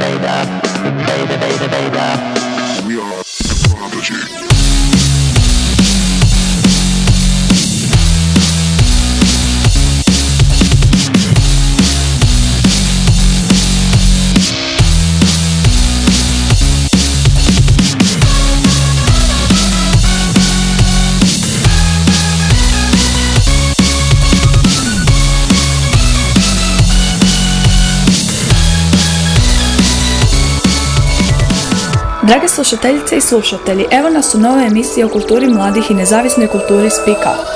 beta, beta, beta, beta. We are the prodigy. Drage slušateljice i slušatelji, evo nas u nove emisije o kulturi mladih i nezavisnoj kulturi Speak Up.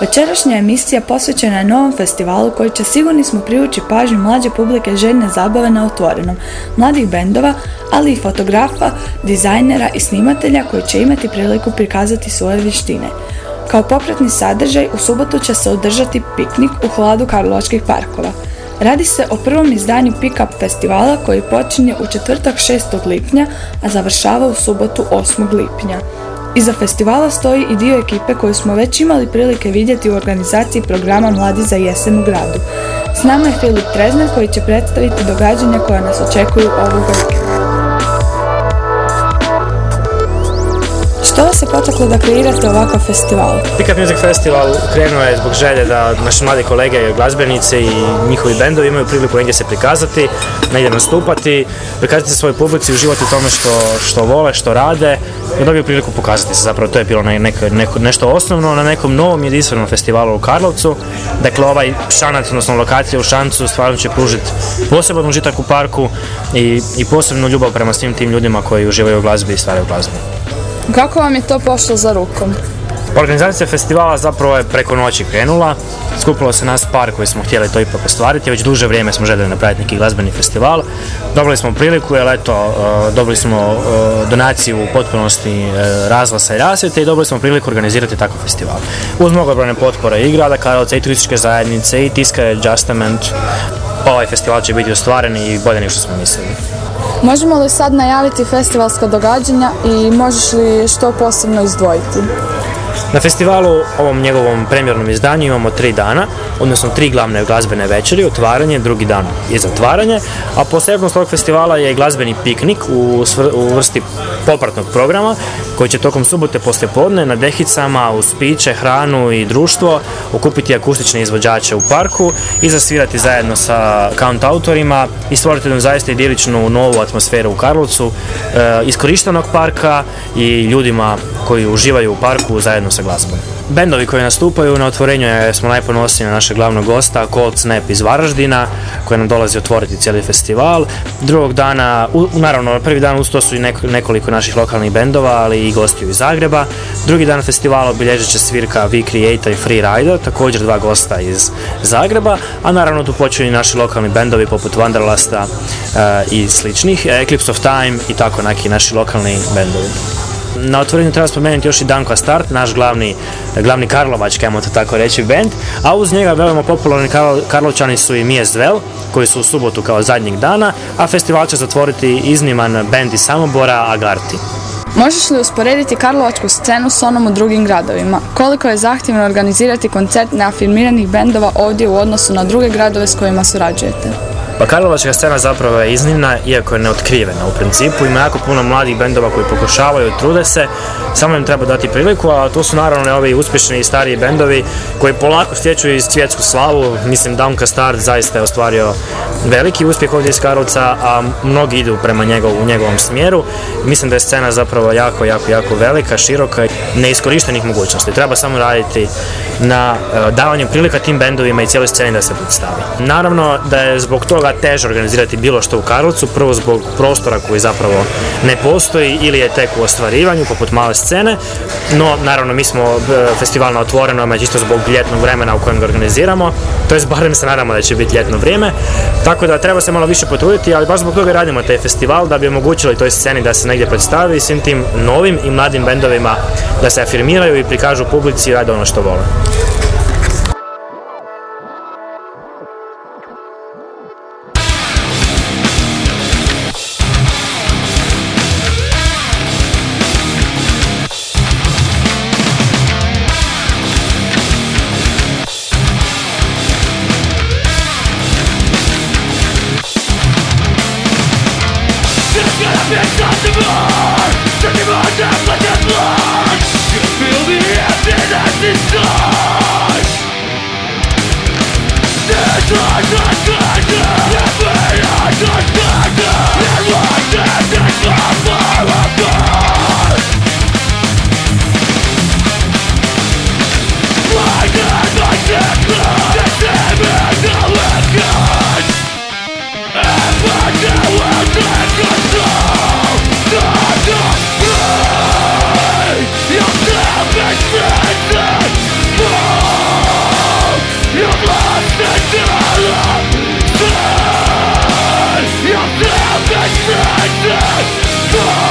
Večerašnja emisija posvećena je novom festivalu koji će sigurni smo privući pažnju mlađe publike željne zabave na otvorenom, mladih bendova, ali i fotografa, dizajnera i snimatelja koji će imati priliku prikazati svoje vještine. Kao popretni sadržaj u subotu će se održati piknik u hladu Karlovačkih parkova. Radi se o prvom izdanju Pickup festivala koji počinje u četvrtak 6. lipnja, a završava u subotu 8. lipnja. Iza festivala stoji i dio ekipe koju smo već imali prilike vidjeti u organizaciji programa Mladi za jesen u gradu. S nama je Filip Trezner koji će predstaviti događanja koja nas očekuju ovog vikenda. Što vas je potaklo da kreirate ovakav festival? Pickup Music Festival krenuo je zbog želje da naši mladi kolege, glazbenici i njihovi bendovi imaju priliku negdje se prikazati, negdje nastupati, prikazati se svojoj publici, uživati u tome što, što vole, što rade i dobiju priliku pokazati se. Zapravo to je bilo neko, nešto osnovno na nekom novom jedinstvenom festivalu u Karlovcu. Dakle, ovaj šanac, odnosno lokacija u Šancu stvarno će pružiti poseban užitak u parku i, i posebnu ljubav prema svim tim ljudima koji uživaju u glazbi i stvaraju glazbu. Kako vam je to pošlo za rukom? Organizacija festivala zapravo je preko noći krenula. Skupilo se nas par koji smo htjeli to ipak ostvariti. Već duže vrijeme smo željeli napraviti neki glazbeni festival. Dobili smo priliku, jer eto, e, dobili smo e, donaciju u potpunosti e, razglasa i rasvjete i dobili smo priliku organizirati takav festival. Uz mnogobrojne potpore i grada Karlovca, i turističke zajednice, i tiska Adjustament. Ovaj festival će biti ostvaren i bolje nego što smo mislili. Možemo li sad najaviti festivalska događanja i možeš li što posebno izdvojiti? Na festivalu, ovom njegovom premjernom izdanju imamo tri dana, odnosno tri glavne glazbene večeri, otvaranje, drugi dan je zatvaranje, a posebnost ovog festivala je glazbeni piknik u, u vrsti popratnog programa koji će tokom subote poslije podne na dehicama uz piće, hranu i društvo okupiti akustične izvođače u parku i zasvirati zajedno sa count autorima i stvoriti jednu zaista idiličnu novu atmosferu u Karlovcu, e, iskorištenog parka i ljudima koji uživaju u parku zajedno sa glazbom. Bendovi koji nastupaju na otvorenju smo najponosniji na našeg glavnog gosta Cold Snap iz Varaždina koji nam dolazi otvoriti cijeli festival. Drugog dana, u, naravno prvi dan uz su i nekoliko naših lokalnih bendova, ali i gostiju iz Zagreba. Drugi dan festivala obilježit će svirka We Create i Free Rider, također dva gosta iz Zagreba, a naravno tu počinju i naši lokalni bendovi poput Wanderlasta uh, i sličnih, Eclipse of Time i tako neki naši lokalni bendovi. Na otvorenju treba spomenuti još i Danko Start, naš glavni, glavni Karlovački, ajmo to tako reći, band, a uz njega veoma popularni Karlovčani su i Dvel, koji su u subotu kao zadnjeg dana, a festival će zatvoriti izniman band iz Samobora, Agarti. Možeš li usporediti karlovačku scenu s onom u drugim gradovima? Koliko je zahtjevno organizirati koncert neafirmiranih bendova ovdje u odnosu na druge gradove s kojima surađujete? Pa Karlovačka scena zapravo je iznimna, iako je neotkrivena u principu. Ima jako puno mladih bendova koji pokušavaju, trude se, samo im treba dati priliku, a to su naravno ovi uspješni i stariji bendovi koji polako stječu i svjetsku slavu. Mislim, Downka Start zaista je ostvario veliki uspjeh ovdje iz Karlovca, a mnogi idu prema njegov, u njegovom smjeru. Mislim da je scena zapravo jako, jako, jako velika, široka i neiskorištenih mogućnosti. Treba samo raditi na e, davanju prilika tim bendovima i cijeloj sceni da se predstavi. Naravno da je zbog toga teže organizirati bilo što u Karlovcu, prvo zbog prostora koji zapravo ne postoji ili je tek u ostvarivanju, poput male scene, no naravno mi smo e, festival na otvorenom, čisto zbog ljetnog vremena u kojem ga organiziramo, to je barem se nadamo da će biti ljetno vrijeme, tako da treba se malo više potruditi, ali baš zbog toga radimo taj festival da bi omogućili toj sceni da se negdje predstavi svim tim novim i mladim bendovima da se afirmiraju i prikažu publici i rade ono što vole. Vengeance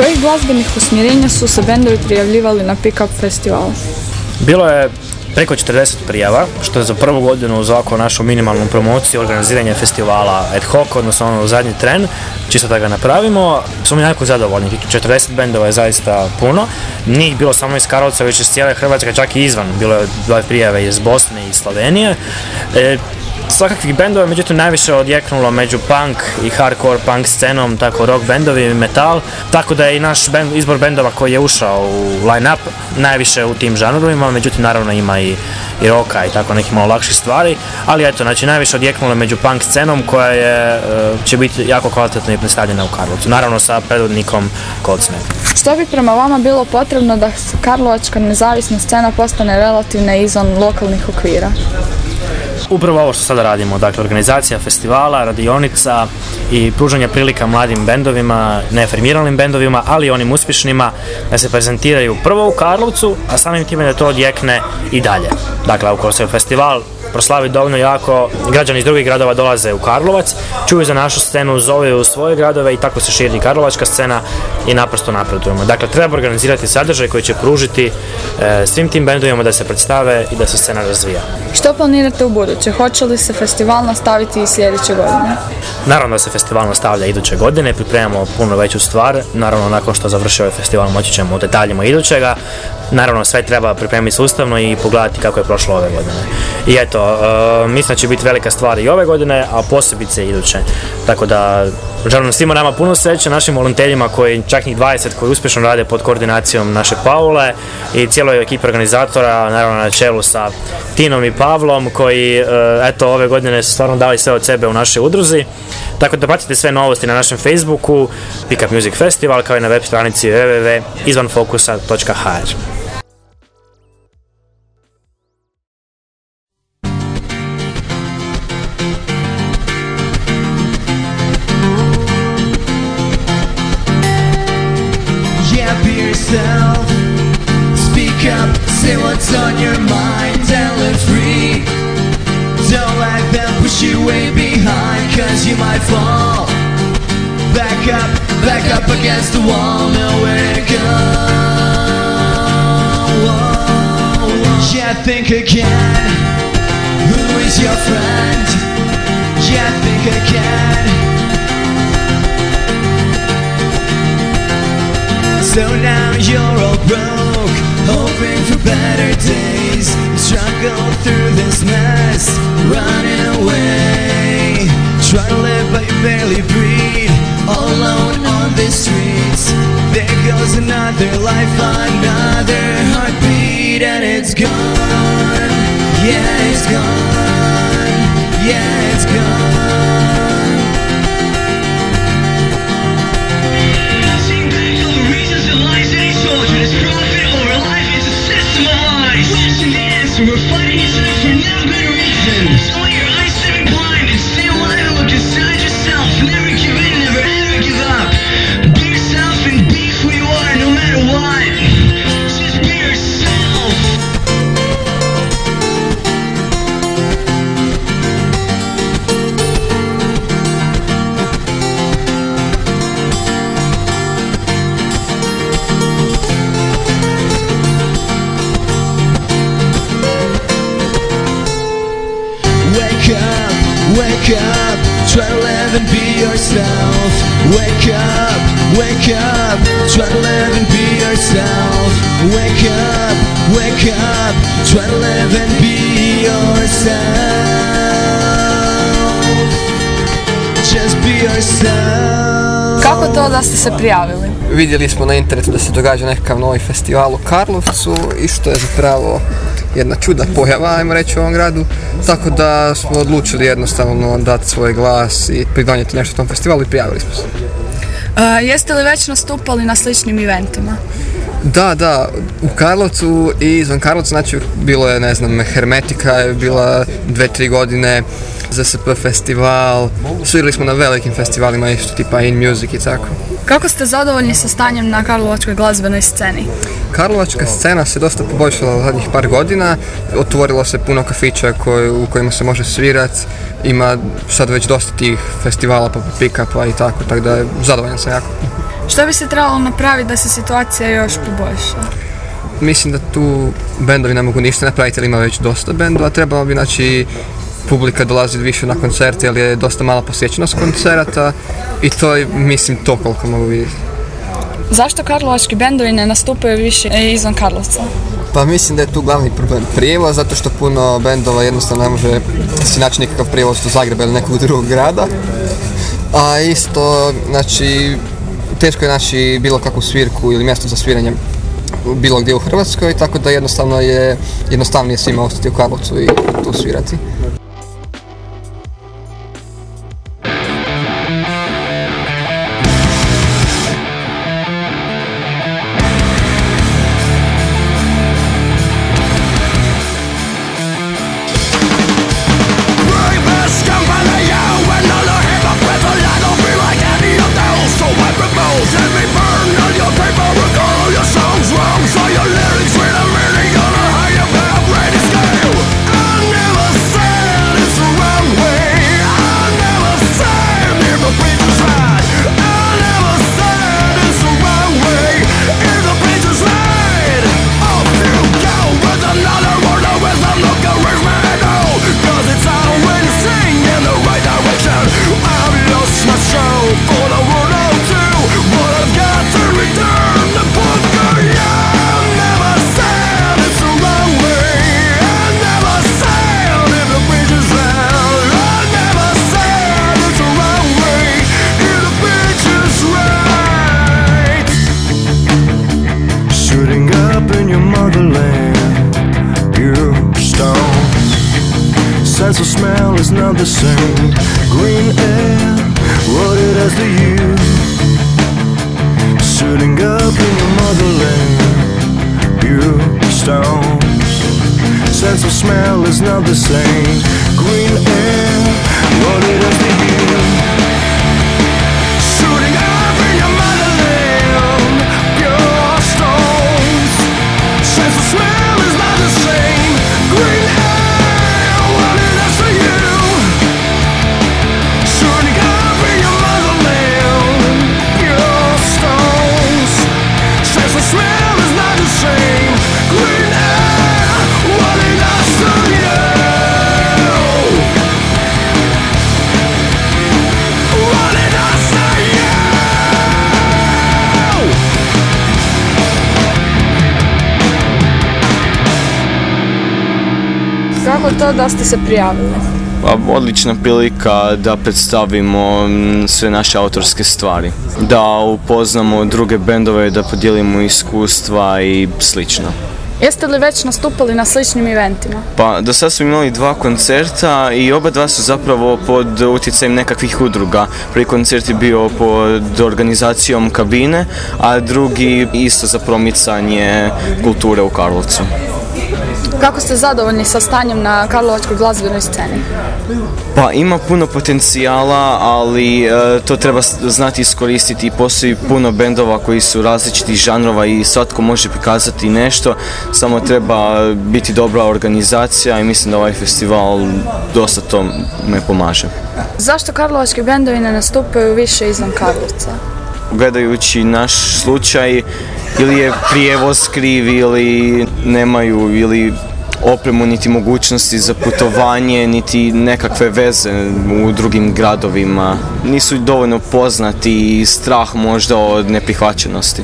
Kojih glazbenih usmjerenja su se bendovi prijavljivali na Pick Up festivalu? Bilo je preko 40 prijava, što je za prvu godinu uz ovako našu minimalnu promociju, organiziranje festivala ad hoc, odnosno ono zadnji tren, čisto da ga napravimo. Smo mi jako zadovoljni, 40 bendova je zaista puno. Njih bilo samo iz Karlovca, već iz cijele Hrvatske, čak i izvan. Bilo je dva prijave iz Bosne i Slovenije. E, svakakvih bendova, međutim najviše odjeknulo među punk i hardcore punk scenom, tako rock bendovi, metal, tako da je i naš band, izbor bendova koji je ušao u line-up najviše u tim žanrovima, međutim naravno ima i, i roka i tako nekih malo lakših stvari, ali eto, znači najviše odjeknulo među punk scenom koja je, e, će biti jako kvalitetno i predstavljena u Karlovcu, naravno sa predvodnikom Kocne. Što bi prema vama bilo potrebno da Karlovačka nezavisna scena postane relativna izvan lokalnih okvira? Upravo ovo što sada radimo, dakle organizacija festivala, radionica i pružanje prilika mladim bendovima, neformiranim bendovima, ali onim uspješnima da se prezentiraju prvo u Karlovcu, a samim time da to odjekne i dalje. Dakle, ukoliko se festival proslavi dovoljno jako, građani iz drugih gradova dolaze u Karlovac, čuju za našu scenu, zove u svoje gradove i tako se širi Karlovačka scena i naprosto napredujemo. Dakle, treba organizirati sadržaj koji će pružiti e, svim tim bendovima da se predstave i da se scena razvija. Što planirate u buduće? Hoće li se festival nastaviti i sljedeće godine? Naravno da se festival nastavlja iduće godine, pripremamo puno veću stvar, naravno nakon što završi ovaj festival moći ćemo u detaljima idućega, naravno sve treba pripremiti sustavno i pogledati kako je prošlo ove godine. I eto, uh, mislim da će biti velika stvar i ove godine, a posebice iduće. Tako da želim svima nama puno sreće, našim volonterima koji čak njih 20 koji uspješno rade pod koordinacijom naše Paule i cijeloj ekipi organizatora, naravno na čelu sa Tinom i Pavlom koji uh, eto ove godine su stvarno dali sve od sebe u našoj udruzi. Tako da pratite sve novosti na našem Facebooku, Pick Up Music Festival kao i na web stranici www.izvanfokusa.hr. what's on your mind and live free. Don't let them push you way behind, cause you might fall. Back up, back up against the wall, nowhere to go. Yeah, think again. Who is your friend? Yeah, think again. So now you're all broke, hoping for better days. struggle through this mess, running away. Try to live but you barely breathe, all alone on the streets. There goes another life, another heartbeat, and it's gone. Yeah, it's gone. Yeah, it's gone. to wake up, try to live and be yourself. Just be yourself. Kako to da ste se prijavili? Vidjeli smo na internetu da se događa nekakav novi festival u Karlovcu, isto je zapravo jedna čuda pojava, ajmo reći u ovom gradu, tako da smo odlučili jednostavno dati svoj glas i pridonijeti nešto tom festivalu i prijavili smo se. Jeste li već nastupali na sličnim eventima? Da, da, u Karlovcu i izvan Karlovca, znači bilo je, ne znam, Hermetika je bila dve, tri godine, ZSP festival, svirali smo na velikim festivalima isto, tipa In Music i tako. Kako ste zadovoljni sa stanjem na karlovačkoj glazbenoj sceni? Karlovačka scena se dosta poboljšala u zadnjih par godina, otvorilo se puno kafića koji, u kojima se može svirat, ima sad već dosta tih festivala poput pick-upa i tako, tako da zadovoljan sam jako. Što bi se trebalo napraviti da se situacija još poboljša? Mislim da tu bendovi ne mogu ništa napraviti jer ima već dosta bendova, trebalo bi znači publika dolazi više na koncerte jer je dosta mala posjećenost koncerata i to je mislim to koliko mogu vidjeti. Zašto karlovački bendovi ne nastupaju više izvan Karlovca? Pa mislim da je tu glavni problem prijevoz, zato što puno bendova jednostavno ne može si naći nikakav prijevoz do Zagreba ili nekog drugog grada. A isto, znači, teško je naći bilo kakvu svirku ili mjesto za sviranje bilo gdje u Hrvatskoj, tako da jednostavno je jednostavnije svima ostati u Karlovcu i tu svirati. Sense of smell is not the same. Green air, loaded as the you. To da ste se prijavili? Pa, odlična prilika da predstavimo mm, sve naše autorske stvari. Da upoznamo druge bendove, da podijelimo iskustva i slično. Jeste li već nastupali na sličnim eventima? Pa do sad smo imali dva koncerta i oba dva su zapravo pod utjecajem nekakvih udruga. Prvi koncert je bio pod organizacijom kabine, a drugi isto za promicanje kulture u Karlovcu. Kako ste zadovoljni sa stanjem na karlovačkoj glazbenoj sceni? Pa ima puno potencijala, ali e, to treba znati iskoristiti i postoji puno bendova koji su različitih žanrova i svatko može prikazati nešto, samo treba biti dobra organizacija i mislim da ovaj festival dosta to me pomaže. Zašto karlovački bendovi ne nastupaju više izvan Karlovca? Gledajući naš slučaj, ili je prijevoz kriv ili nemaju ili opremu niti mogućnosti za putovanje niti nekakve veze u drugim gradovima. Nisu dovoljno poznati i strah možda od neprihvaćenosti.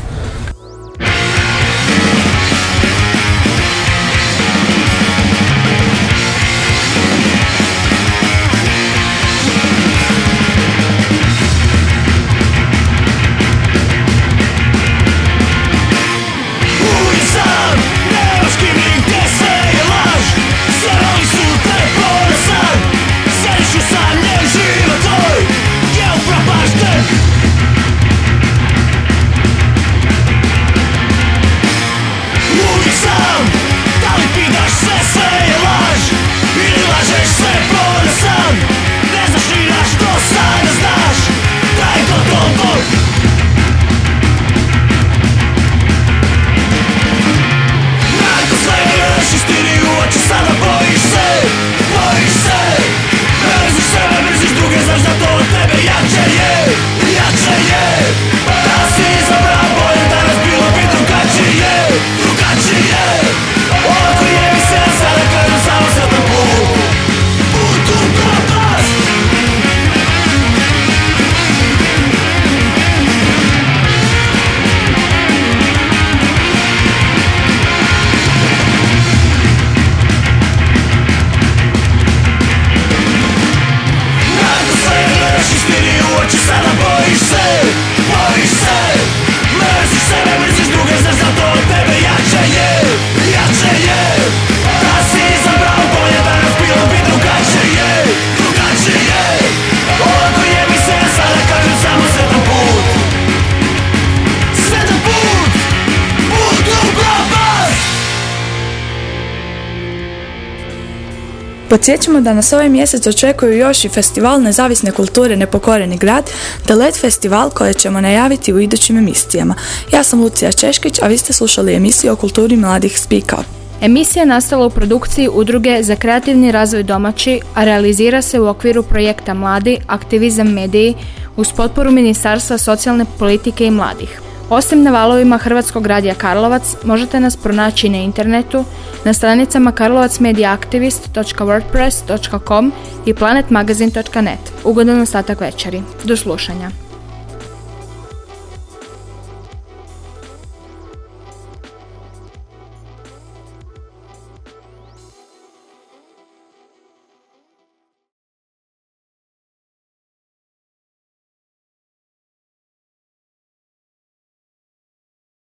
Podsjećamo da nas ovaj mjesec očekuju još i festival nezavisne kulture Nepokoreni grad, te LED festival koje ćemo najaviti u idućim emisijama. Ja sam Lucija Češkić, a vi ste slušali emisiju o kulturi mladih Up. Emisija je nastala u produkciji Udruge za kreativni razvoj domaći, a realizira se u okviru projekta Mladi, aktivizam mediji uz potporu Ministarstva socijalne politike i mladih. Osim na valovima Hrvatskog radija Karlovac, možete nas pronaći na internetu, na stranicama karlovacmediaaktivist.wordpress.com i planetmagazin.net. Ugodan ostatak večeri. Do slušanja.